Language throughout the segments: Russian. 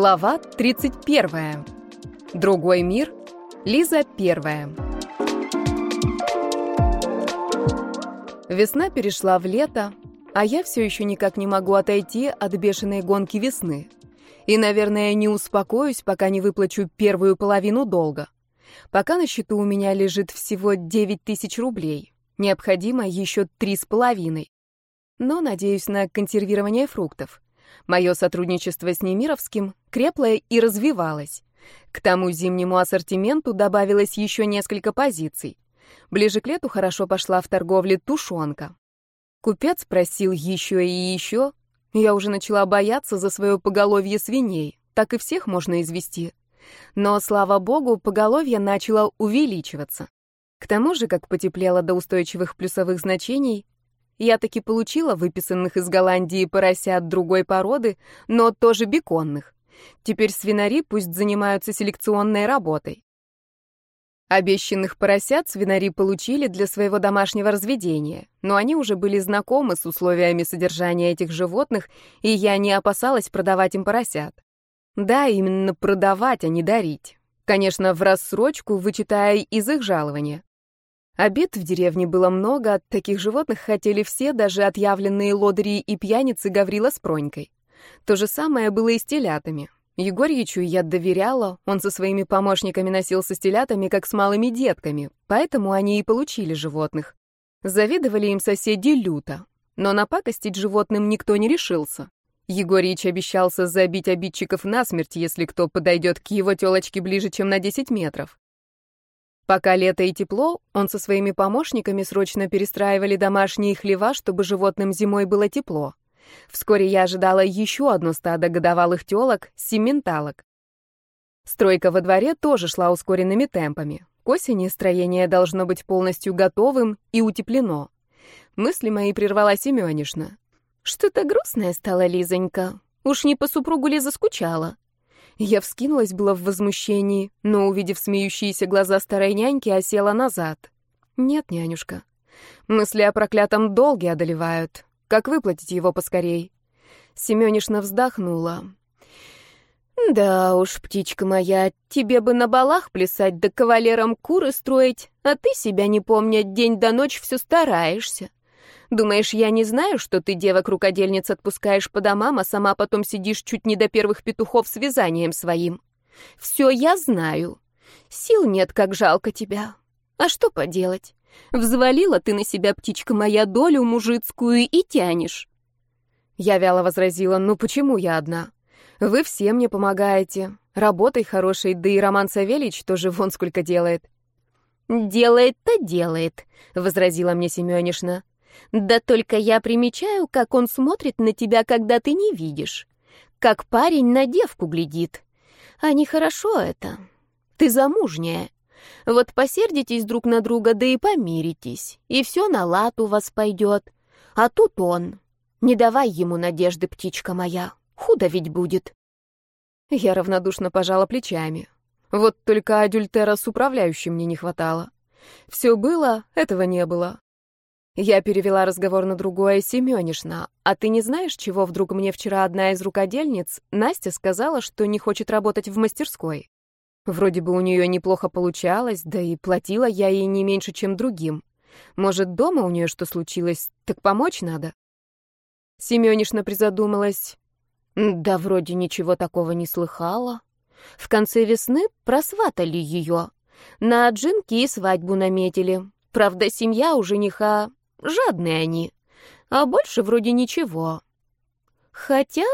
Глава 31. Другой мир. Лиза первая. Весна перешла в лето, а я все еще никак не могу отойти от бешеной гонки весны. И, наверное, не успокоюсь, пока не выплачу первую половину долга. Пока на счету у меня лежит всего 9 тысяч рублей. Необходимо еще три с половиной. Но надеюсь на консервирование фруктов. Мое сотрудничество с Немировским крепло и развивалось. К тому зимнему ассортименту добавилось еще несколько позиций. Ближе к лету хорошо пошла в торговле тушенка. Купец просил еще и еще. Я уже начала бояться за свое поголовье свиней. Так и всех можно извести. Но, слава богу, поголовье начало увеличиваться. К тому же, как потеплело до устойчивых плюсовых значений, я таки получила выписанных из Голландии поросят другой породы, но тоже беконных. Теперь свинари пусть занимаются селекционной работой. Обещанных поросят свинари получили для своего домашнего разведения, но они уже были знакомы с условиями содержания этих животных, и я не опасалась продавать им поросят. Да, именно продавать, а не дарить. Конечно, в рассрочку, вычитая из их жалования. Обед в деревне было много, таких животных хотели все, даже отъявленные лодыри и пьяницы Гаврила с Пронькой. То же самое было и с телятами. Егорьичу я доверяла, он со своими помощниками носился с телятами, как с малыми детками, поэтому они и получили животных. Завидовали им соседи люто, но напакостить животным никто не решился. Егорьич обещался забить обидчиков насмерть, если кто подойдет к его телочке ближе, чем на 10 метров. Пока лето и тепло, он со своими помощниками срочно перестраивали домашние хлева, чтобы животным зимой было тепло. Вскоре я ожидала еще одно стадо годовалых телок, сементалок. Стройка во дворе тоже шла ускоренными темпами. К осени строение должно быть полностью готовым и утеплено. Мысли мои прервала Семенишна. «Что-то грустное стало, Лизонька. Уж не по супругу ли заскучала?» Я вскинулась было в возмущении, но, увидев смеющиеся глаза старой няньки, осела назад. «Нет, нянюшка. Мысли о проклятом долге одолевают. Как выплатить его поскорей?» Семёнишна вздохнула. «Да уж, птичка моя, тебе бы на балах плясать да кавалерам куры строить, а ты себя не помня, день до ночи все стараешься. Думаешь, я не знаю, что ты девок-рукодельниц отпускаешь по домам, а сама потом сидишь чуть не до первых петухов с вязанием своим? Все я знаю. Сил нет, как жалко тебя. А что поделать? Взвалила ты на себя, птичка моя, долю мужицкую и тянешь. Я вяло возразила, ну почему я одна? Вы все мне помогаете. Работой хорошей, да и Роман Савельич тоже вон сколько делает. «Делает-то делает», — возразила мне Семёнишна. Да только я примечаю, как он смотрит на тебя, когда ты не видишь. Как парень на девку глядит. А нехорошо это. Ты замужняя. Вот посердитесь друг на друга, да и помиритесь. И все на лад у вас пойдет. А тут он. Не давай ему надежды, птичка моя. Худо ведь будет. Я равнодушно пожала плечами. Вот только адюльтера с управляющим мне не хватало. Все было, этого не было. Я перевела разговор на другое, Семёнишна. А ты не знаешь, чего вдруг мне вчера одна из рукодельниц, Настя, сказала, что не хочет работать в мастерской? Вроде бы у нее неплохо получалось, да и платила я ей не меньше, чем другим. Может, дома у нее что случилось, так помочь надо? Семёнишна призадумалась. Да вроде ничего такого не слыхала. В конце весны просватали ее. На джинки и свадьбу наметили. Правда, семья у жениха Жадные они. А больше вроде ничего. Хотя...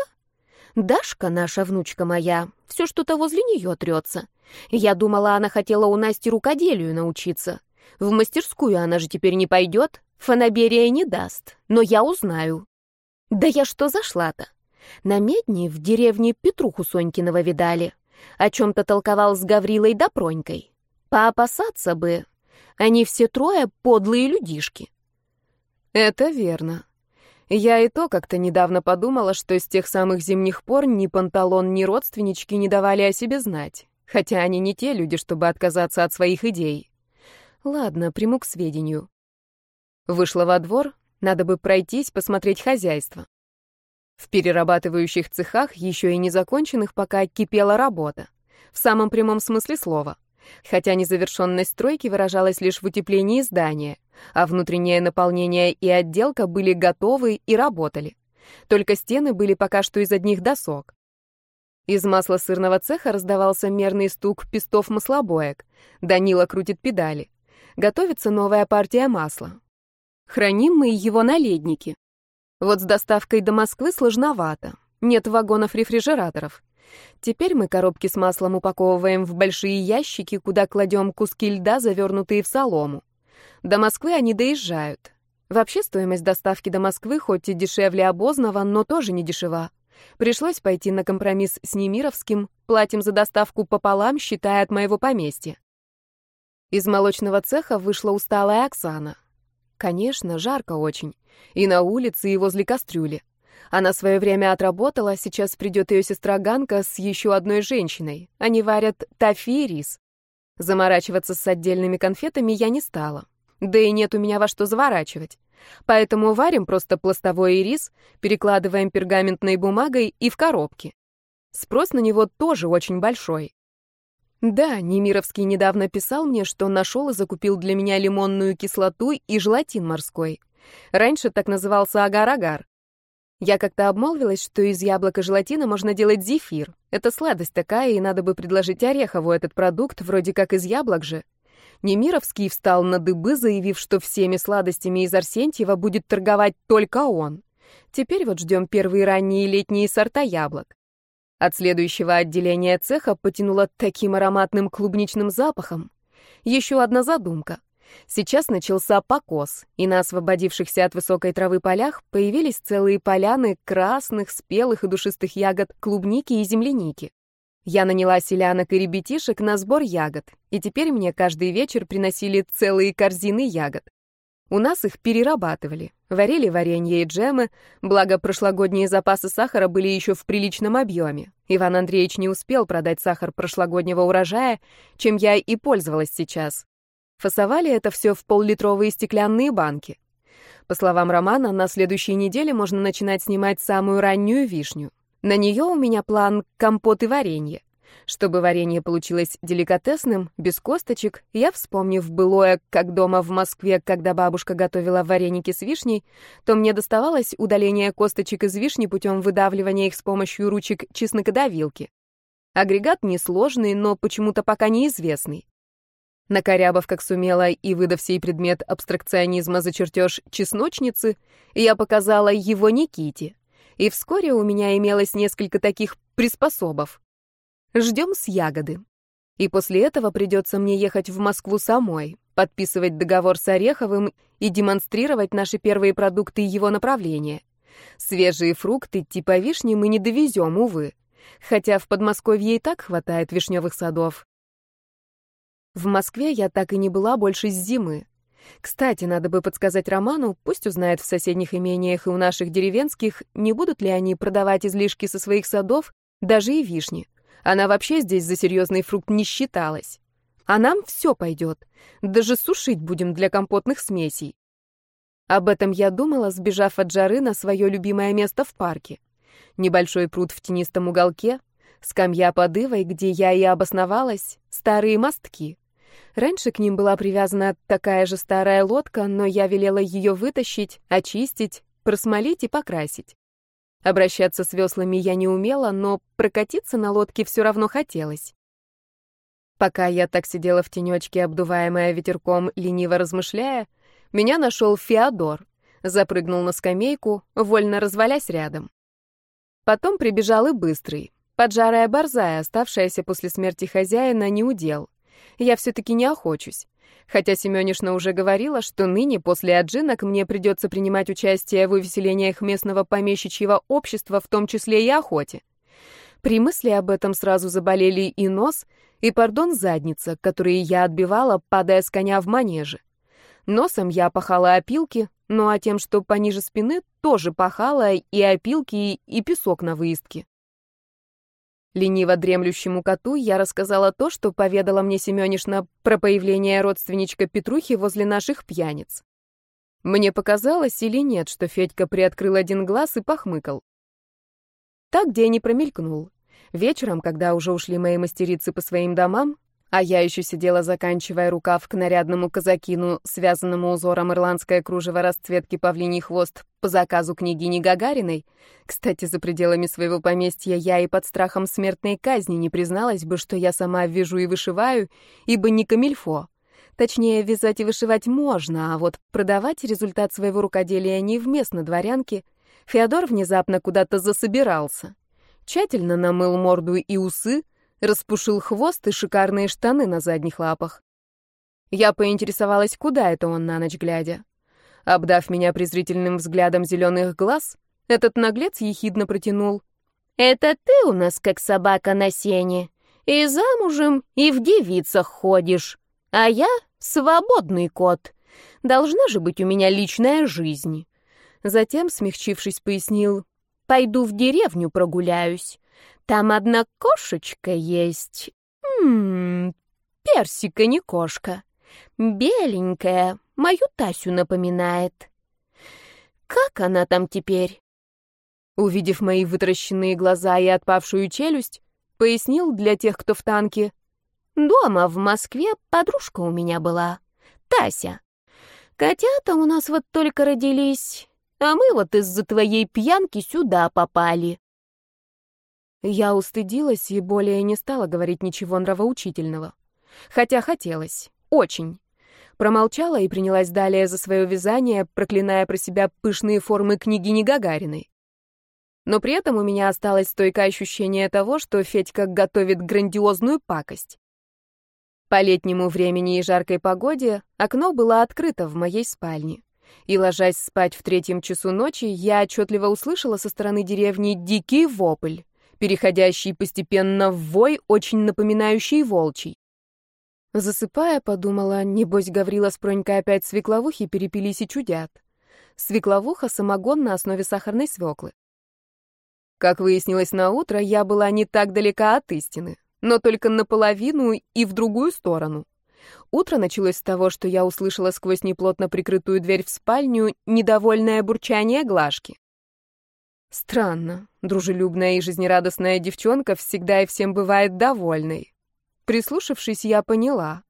Дашка, наша внучка моя, все что-то возле нее трется. Я думала, она хотела у Насти рукоделию научиться. В мастерскую она же теперь не пойдет, фанаберия не даст, но я узнаю. Да я что зашла-то? На медне в деревне Петруху Сонькиного видали. О чем-то толковал с Гаврилой да Пронькой. Поопасаться бы. Они все трое подлые людишки. Это верно. Я и то как-то недавно подумала, что с тех самых зимних пор ни Панталон, ни родственнички не давали о себе знать. Хотя они не те люди, чтобы отказаться от своих идей. Ладно, приму к сведению. Вышла во двор, надо бы пройтись, посмотреть хозяйство. В перерабатывающих цехах, еще и незаконченных, пока кипела работа. В самом прямом смысле слова. Хотя незавершенность стройки выражалась лишь в утеплении здания, а внутреннее наполнение и отделка были готовы и работали. Только стены были пока что из одних досок. Из масла сырного цеха раздавался мерный стук пестов маслобоек. Данила крутит педали. Готовится новая партия масла. Храним мы его на леднике. Вот с доставкой до Москвы сложновато. Нет вагонов-рефрижераторов. Теперь мы коробки с маслом упаковываем в большие ящики, куда кладем куски льда, завернутые в солому. До Москвы они доезжают. Вообще стоимость доставки до Москвы хоть и дешевле обозного, но тоже не дешева. Пришлось пойти на компромисс с Немировским, платим за доставку пополам, считая от моего поместья. Из молочного цеха вышла усталая Оксана. Конечно, жарко очень. И на улице, и возле кастрюли. Она свое время отработала, сейчас придет ее сестра Ганка с еще одной женщиной. Они варят тафи и рис. Заморачиваться с отдельными конфетами я не стала. Да и нет у меня во что заворачивать. Поэтому варим просто пластовой рис, перекладываем пергаментной бумагой и в коробки. Спрос на него тоже очень большой. Да, Немировский недавно писал мне, что нашел и закупил для меня лимонную кислоту и желатин морской. Раньше так назывался агар-агар. Я как-то обмолвилась, что из яблока желатина можно делать зефир. Это сладость такая, и надо бы предложить Орехову этот продукт, вроде как из яблок же. Немировский встал на дыбы, заявив, что всеми сладостями из Арсентьева будет торговать только он. Теперь вот ждем первые ранние летние сорта яблок. От следующего отделения цеха потянуло таким ароматным клубничным запахом. Еще одна задумка. Сейчас начался покос, и на освободившихся от высокой травы полях появились целые поляны красных, спелых и душистых ягод клубники и земляники. Я наняла селянок и ребятишек на сбор ягод, и теперь мне каждый вечер приносили целые корзины ягод. У нас их перерабатывали, варили варенье и джемы, благо прошлогодние запасы сахара были еще в приличном объеме. Иван Андреевич не успел продать сахар прошлогоднего урожая, чем я и пользовалась сейчас. Фасовали это все в поллитровые стеклянные банки. По словам Романа, на следующей неделе можно начинать снимать самую раннюю вишню. На нее у меня план компот и варенье. Чтобы варенье получилось деликатесным, без косточек, я, вспомнив былое, как дома в Москве, когда бабушка готовила вареники с вишней, то мне доставалось удаление косточек из вишни путем выдавливания их с помощью ручек чеснокодавилки. Агрегат несложный, но почему-то пока неизвестный. Накорябав как сумела и выдав сей предмет абстракционизма за чертеж чесночницы, я показала его Никите и вскоре у меня имелось несколько таких приспособов. Ждем с ягоды. И после этого придется мне ехать в Москву самой, подписывать договор с Ореховым и демонстрировать наши первые продукты его направления. Свежие фрукты типа вишни мы не довезем, увы. Хотя в Подмосковье и так хватает вишневых садов. В Москве я так и не была больше с зимы. Кстати, надо бы подсказать Роману, пусть узнает в соседних имениях и у наших деревенских, не будут ли они продавать излишки со своих садов, даже и вишни. Она вообще здесь за серьезный фрукт не считалась. А нам все пойдет. Даже сушить будем для компотных смесей. Об этом я думала, сбежав от жары на свое любимое место в парке. Небольшой пруд в тенистом уголке, скамья под ивой, где я и обосновалась, старые мостки. Раньше к ним была привязана такая же старая лодка, но я велела ее вытащить, очистить, просмолить и покрасить. Обращаться с веслами я не умела, но прокатиться на лодке все равно хотелось. Пока я так сидела в тенечке, обдуваемая ветерком, лениво размышляя, меня нашел Феодор, запрыгнул на скамейку, вольно развалясь рядом. Потом прибежал и быстрый, поджарая борзая, оставшаяся после смерти хозяина, не удел я все-таки не охочусь. Хотя Семенишна уже говорила, что ныне после отжинок мне придется принимать участие в увеселениях местного помещичьего общества, в том числе и охоте. При мысли об этом сразу заболели и нос, и, пардон, задница, которые я отбивала, падая с коня в манеже. Носом я пахала опилки, ну а тем, что пониже спины, тоже пахала и опилки, и песок на выездке. Лениво дремлющему коту я рассказала то, что поведала мне Семенишна про появление родственничка Петрухи возле наших пьяниц. Мне показалось или нет, что Федька приоткрыл один глаз и похмыкал. Так день и промелькнул. Вечером, когда уже ушли мои мастерицы по своим домам, а я еще сидела, заканчивая рукав к нарядному казакину, связанному узором ирландское кружево расцветки павлиний хвост по заказу княгини Гагариной. Кстати, за пределами своего поместья я и под страхом смертной казни не призналась бы, что я сама вяжу и вышиваю, ибо не камильфо. Точнее, вязать и вышивать можно, а вот продавать результат своего рукоделия невместно дворянке. Феодор внезапно куда-то засобирался. Тщательно намыл морду и усы, распушил хвост и шикарные штаны на задних лапах. Я поинтересовалась, куда это он на ночь глядя. Обдав меня презрительным взглядом зеленых глаз, этот наглец ехидно протянул. «Это ты у нас как собака на сене, и замужем, и в девицах ходишь, а я свободный кот. Должна же быть у меня личная жизнь». Затем, смягчившись, пояснил, «Пойду в деревню прогуляюсь. Там одна кошечка есть. Ммм, персика не кошка. Беленькая, мою Тасю напоминает. Как она там теперь? Увидев мои вытаращенные глаза и отпавшую челюсть, пояснил для тех, кто в танке. Дома в Москве подружка у меня была, Тася. Котята у нас вот только родились, а мы вот из-за твоей пьянки сюда попали. Я устыдилась и более не стала говорить ничего нравоучительного. Хотя хотелось. Очень. Промолчала и принялась далее за свое вязание, проклиная про себя пышные формы княгини Гагариной. Но при этом у меня осталось стойкое ощущение того, что Федька готовит грандиозную пакость. По летнему времени и жаркой погоде окно было открыто в моей спальне. И, ложась спать в третьем часу ночи, я отчетливо услышала со стороны деревни дикий вопль переходящий постепенно в вой, очень напоминающий волчий. Засыпая, подумала, небось Гаврила с Пронькой опять свекловухи перепились и чудят. Свекловуха — самогон на основе сахарной свеклы. Как выяснилось на утро, я была не так далека от истины, но только наполовину и в другую сторону. Утро началось с того, что я услышала сквозь неплотно прикрытую дверь в спальню недовольное бурчание Глашки. Странно. Дружелюбная и жизнерадостная девчонка всегда и всем бывает довольной. Прислушавшись, я поняла.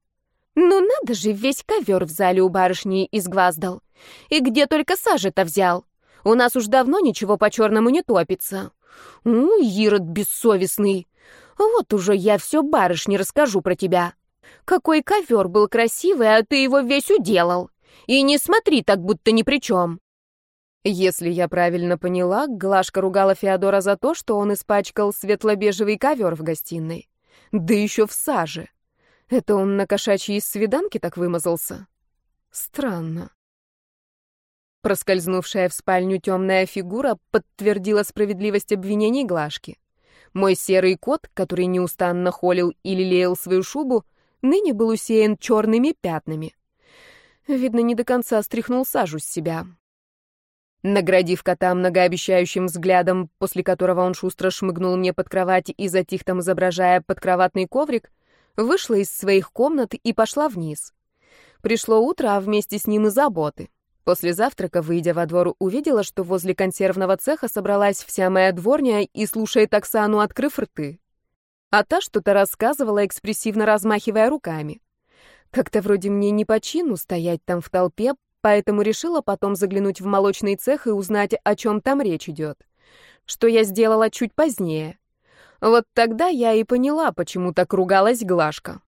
Ну надо же, весь ковер в зале у барышни изгваздал. И где только сажи-то взял? У нас уж давно ничего по-черному не топится. У, Ирод бессовестный. Вот уже я все барышне расскажу про тебя. Какой ковер был красивый, а ты его весь уделал. И не смотри так, будто ни при чем. Если я правильно поняла, Глашка ругала Феодора за то, что он испачкал светло-бежевый ковер в гостиной. Да еще в саже. Это он на кошачьей свиданке так вымазался? Странно. Проскользнувшая в спальню темная фигура подтвердила справедливость обвинений Глашки. Мой серый кот, который неустанно холил и лелеял свою шубу, ныне был усеян черными пятнами. Видно, не до конца стряхнул сажу с себя. Наградив кота многообещающим взглядом, после которого он шустро шмыгнул мне под кровать и затих там, изображая подкроватный коврик, вышла из своих комнат и пошла вниз. Пришло утро, а вместе с ним и заботы. После завтрака, выйдя во двор, увидела, что возле консервного цеха собралась вся моя дворня и слушает Оксану, открыв рты. А та что-то рассказывала, экспрессивно размахивая руками. Как-то вроде мне не по чину стоять там в толпе, поэтому решила потом заглянуть в молочный цех и узнать, о чем там речь идет. Что я сделала чуть позднее. Вот тогда я и поняла, почему так ругалась Глашка.